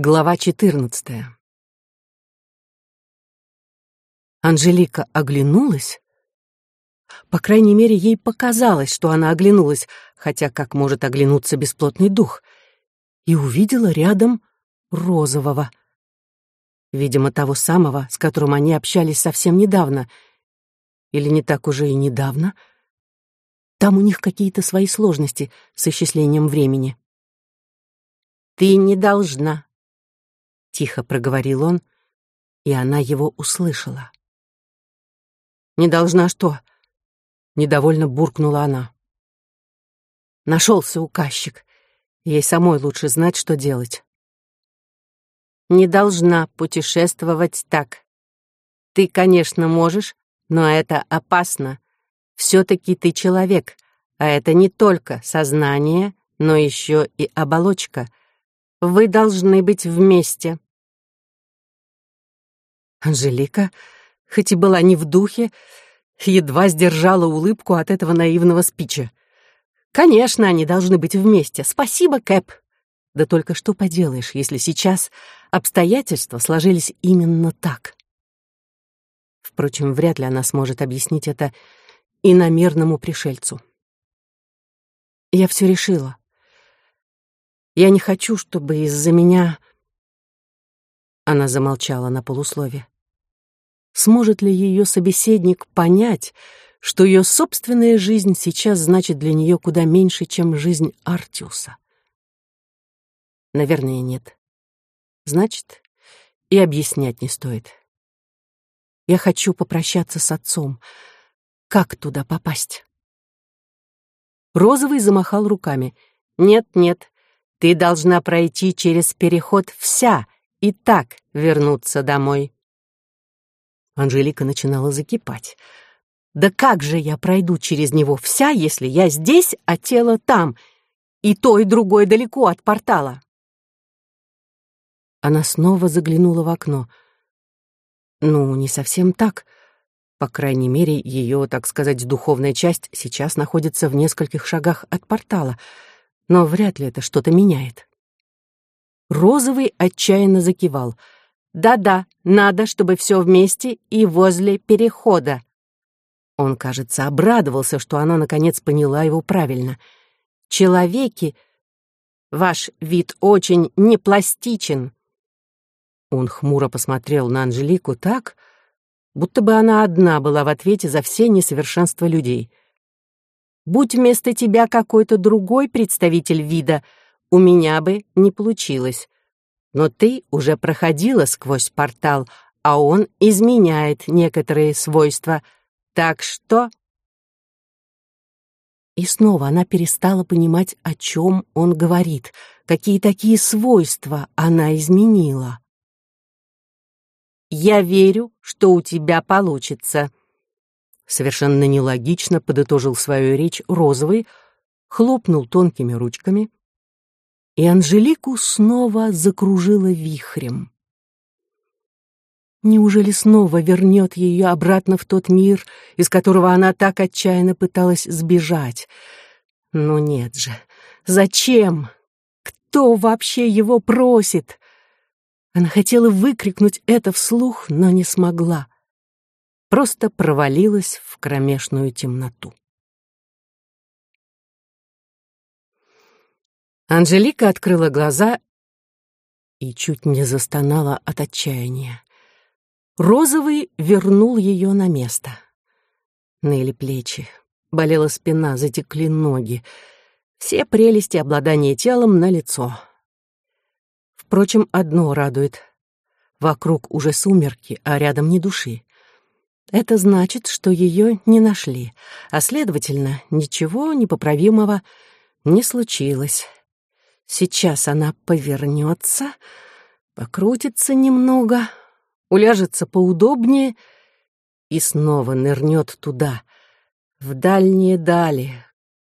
Глава 14. Анжелика оглянулась. По крайней мере, ей показалось, что она оглянулась, хотя как может оглянуться бесплотный дух, и увидела рядом розового. Видимо, того самого, с которым они общались совсем недавно. Или не так уже и недавно. Там у них какие-то свои сложности с исчислением времени. «Ты не должна», — тихо проговорил он, и она его услышала. «Не должна что?» — недовольно буркнула она. Нашелся указчик. Ей самой лучше знать, что делать. «Не должна путешествовать так. Ты, конечно, можешь, но это опасно. Все-таки ты человек, а это не только сознание, но еще и оболочка. Вы должны быть вместе». Анжелика, хоть и была не в духе, едва сдержала улыбку от этого наивного спича. «Конечно, они должны быть вместе. Спасибо, Кэп». Да только что поделаешь, если сейчас обстоятельства сложились именно так. Впрочем, вряд ли она сможет объяснить это иномерному пришельцу. Я все решила. Я не хочу, чтобы из-за меня...» Она замолчала на полуслове. Сможет ли ее собеседник понять, что ее собственная жизнь сейчас значит для нее куда меньше, чем жизнь Артиуса? Наверное, нет. Значит, и объяснять не стоит. Я хочу попрощаться с отцом. Как туда попасть? Розовый замахал руками. «Нет, нет, ты должна пройти через переход вся и так вернуться домой. Анжелика начинала закипать. Да как же я пройду через него вся, если я здесь, а тело там, и то, и другое далеко от портала? Она снова заглянула в окно. Ну, не совсем так. По крайней мере, ее, так сказать, духовная часть сейчас находится в нескольких шагах от портала — но вряд ли это что-то меняет. Розовый отчаянно закивал. «Да-да, надо, чтобы все вместе и возле перехода». Он, кажется, обрадовался, что она наконец поняла его правильно. «Человеки, ваш вид очень непластичен». Он хмуро посмотрел на Анжелику так, будто бы она одна была в ответе за все несовершенства людей — Будь вместо тебя какой-то другой представитель вида, у меня бы не получилось. Но ты уже проходила сквозь портал, а он изменяет некоторые свойства. Так что...» И снова она перестала понимать, о чем он говорит, какие такие свойства она изменила. «Я верю, что у тебя получится», совершенно нелогично подытожил свою речь розовый, хлопнул тонкими ручками, и Анжелику снова закружила вихрем. Неужели снова вернет ее обратно в тот мир, из которого она так отчаянно пыталась сбежать? Ну нет же, зачем? Кто вообще его просит? Она хотела выкрикнуть это вслух, но не смогла просто провалилась в кромешную темноту. Анжелика открыла глаза и чуть не застонала от отчаяния. Розовый вернул ее на место. Ныли плечи, болела спина, затекли ноги. Все прелести обладания телом на лицо. Впрочем, одно радует. Вокруг уже сумерки, а рядом ни души. Это значит, что ее не нашли, а, следовательно, ничего непоправимого не случилось. Сейчас она повернется, покрутится немного, уляжется поудобнее и снова нырнет туда, в дальние дали,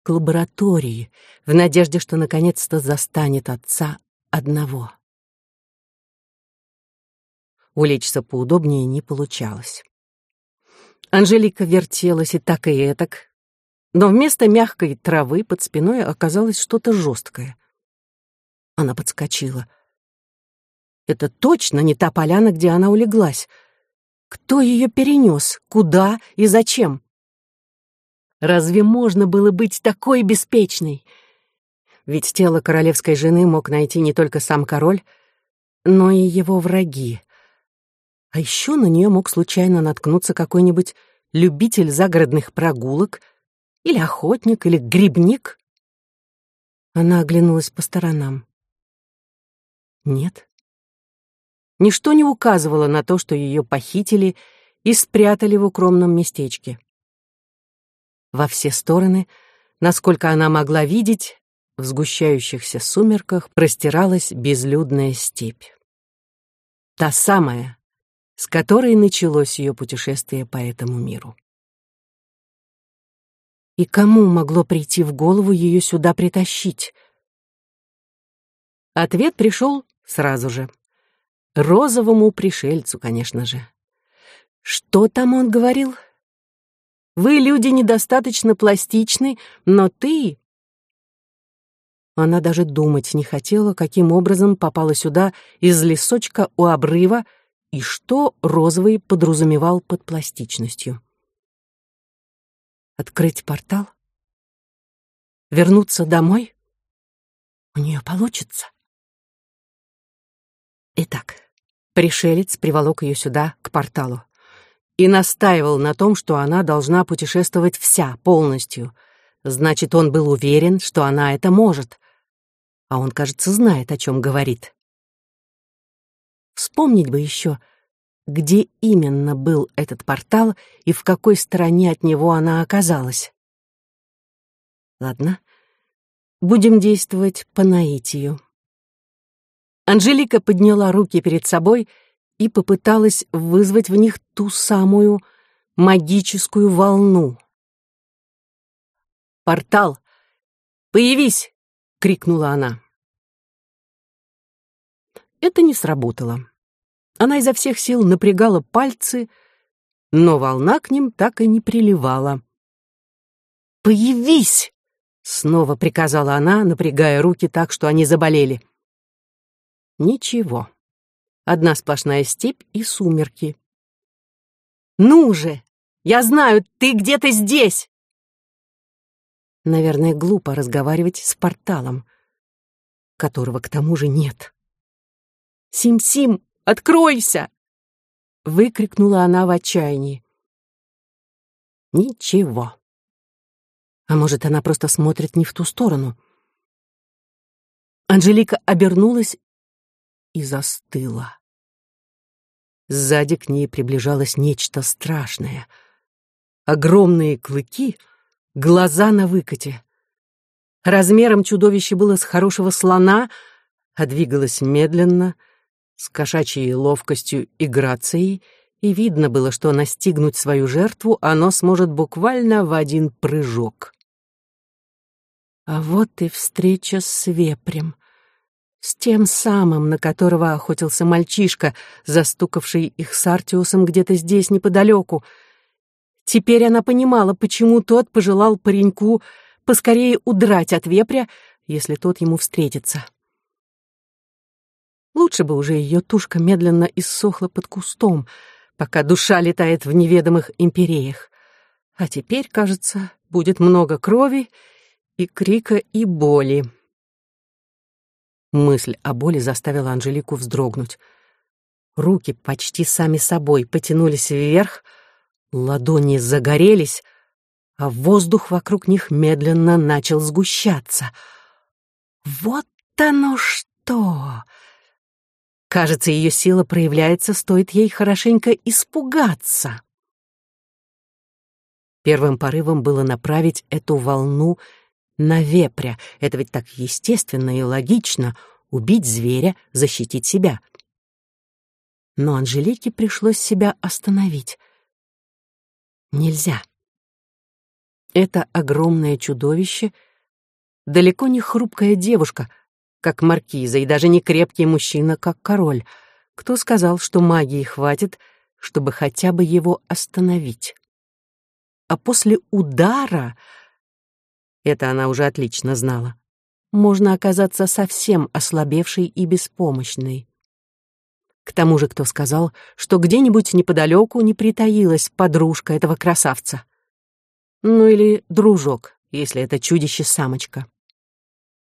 к лаборатории, в надежде, что наконец-то застанет отца одного. Улечься поудобнее не получалось. Анжелика вертелась и так, и этак, но вместо мягкой травы под спиной оказалось что-то жесткое. Она подскочила. Это точно не та поляна, где она улеглась. Кто ее перенес? Куда и зачем? Разве можно было быть такой беспечной? Ведь тело королевской жены мог найти не только сам король, но и его враги. А еще на нее мог случайно наткнуться какой-нибудь любитель загородных прогулок или охотник, или грибник. Она оглянулась по сторонам. Нет. Ничто не указывало на то, что ее похитили и спрятали в укромном местечке. Во все стороны, насколько она могла видеть, в сгущающихся сумерках простиралась безлюдная степь. Та самая, с которой началось ее путешествие по этому миру. И кому могло прийти в голову ее сюда притащить? Ответ пришел сразу же. Розовому пришельцу, конечно же. Что там он говорил? Вы, люди, недостаточно пластичны, но ты... Она даже думать не хотела, каким образом попала сюда из лесочка у обрыва и что Розовый подразумевал под пластичностью. Открыть портал? Вернуться домой? У нее получится. Итак, пришелец приволок ее сюда, к порталу, и настаивал на том, что она должна путешествовать вся, полностью. Значит, он был уверен, что она это может. А он, кажется, знает, о чем говорит. Вспомнить бы еще, где именно был этот портал и в какой стороне от него она оказалась. Ладно, будем действовать по наитию. Анжелика подняла руки перед собой и попыталась вызвать в них ту самую магическую волну. «Портал! Появись!» — крикнула она. Это не сработало. Она изо всех сил напрягала пальцы, но волна к ним так и не приливала. «Появись!» — снова приказала она, напрягая руки так, что они заболели. Ничего. Одна сплошная степь и сумерки. «Ну же! Я знаю, ты где-то здесь!» Наверное, глупо разговаривать с порталом, которого к тому же нет. «Сим-Сим, Откройся!» — выкрикнула она в отчаянии. Ничего. А может, она просто смотрит не в ту сторону? Анжелика обернулась и застыла. Сзади к ней приближалось нечто страшное. Огромные клыки, глаза на выкате. Размером чудовище было с хорошего слона, а двигалось медленно — с кошачьей ловкостью и грацией, и видно было, что настигнуть свою жертву оно сможет буквально в один прыжок. А вот и встреча с вепрем, с тем самым, на которого охотился мальчишка, застукавший их с Артиусом где-то здесь неподалеку. Теперь она понимала, почему тот пожелал пареньку поскорее удрать от вепря, если тот ему встретится. Лучше бы уже ее тушка медленно иссохла под кустом, пока душа летает в неведомых империях. А теперь, кажется, будет много крови и крика и боли. Мысль о боли заставила Анжелику вздрогнуть. Руки почти сами собой потянулись вверх, ладони загорелись, а воздух вокруг них медленно начал сгущаться. Вот оно что! Кажется, ее сила проявляется, стоит ей хорошенько испугаться. Первым порывом было направить эту волну на вепря. Это ведь так естественно и логично — убить зверя, защитить себя. Но Анжелике пришлось себя остановить. Нельзя. Это огромное чудовище — далеко не хрупкая девушка, как маркиза, и даже не крепкий мужчина, как король. Кто сказал, что магии хватит, чтобы хотя бы его остановить? А после удара, это она уже отлично знала, можно оказаться совсем ослабевшей и беспомощной. К тому же кто сказал, что где-нибудь неподалеку не притаилась подружка этого красавца? Ну или дружок, если это чудище-самочка.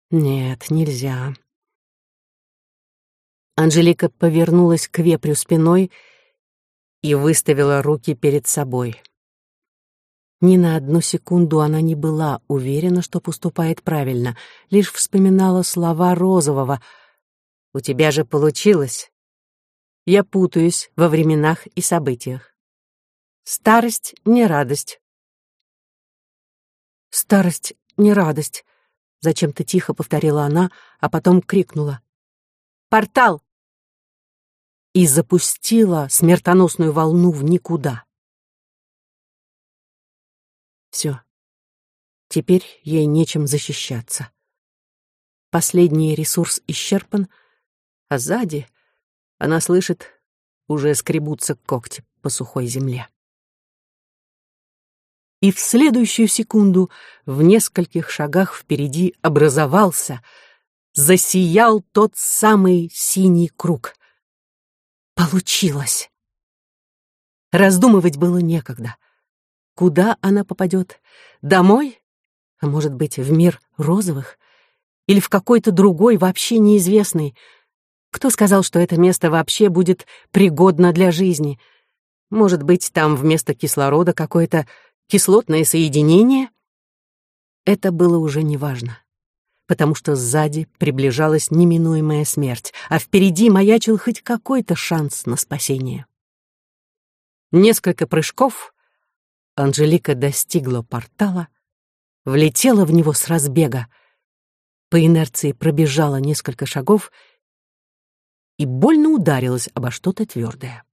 Нет, нельзя. Анжелика повернулась к вепрю спиной и выставила руки перед собой. Ни на одну секунду она не была уверена, что поступает правильно, лишь вспоминала слова Розового. «У тебя же получилось!» Я путаюсь во временах и событиях. Старость — не радость. Старость — не радость, — зачем-то тихо повторила она, а потом крикнула. «Портал!» И запустила смертоносную волну в никуда. Все. Теперь ей нечем защищаться. Последний ресурс исчерпан, а сзади она слышит, уже скребутся когти по сухой земле. И в следующую секунду в нескольких шагах впереди образовался, засиял тот самый синий круг. Получилось! Раздумывать было некогда — Куда она попадет? Домой? А может быть, в мир розовых? Или в какой-то другой, вообще неизвестный? Кто сказал, что это место вообще будет пригодно для жизни? Может быть, там вместо кислорода какое-то кислотное соединение? Это было уже неважно, потому что сзади приближалась неминуемая смерть, а впереди маячил хоть какой-то шанс на спасение. Несколько прыжков, Анжелика достигла портала, влетела в него с разбега, по инерции пробежала несколько шагов и больно ударилась обо что-то твердое.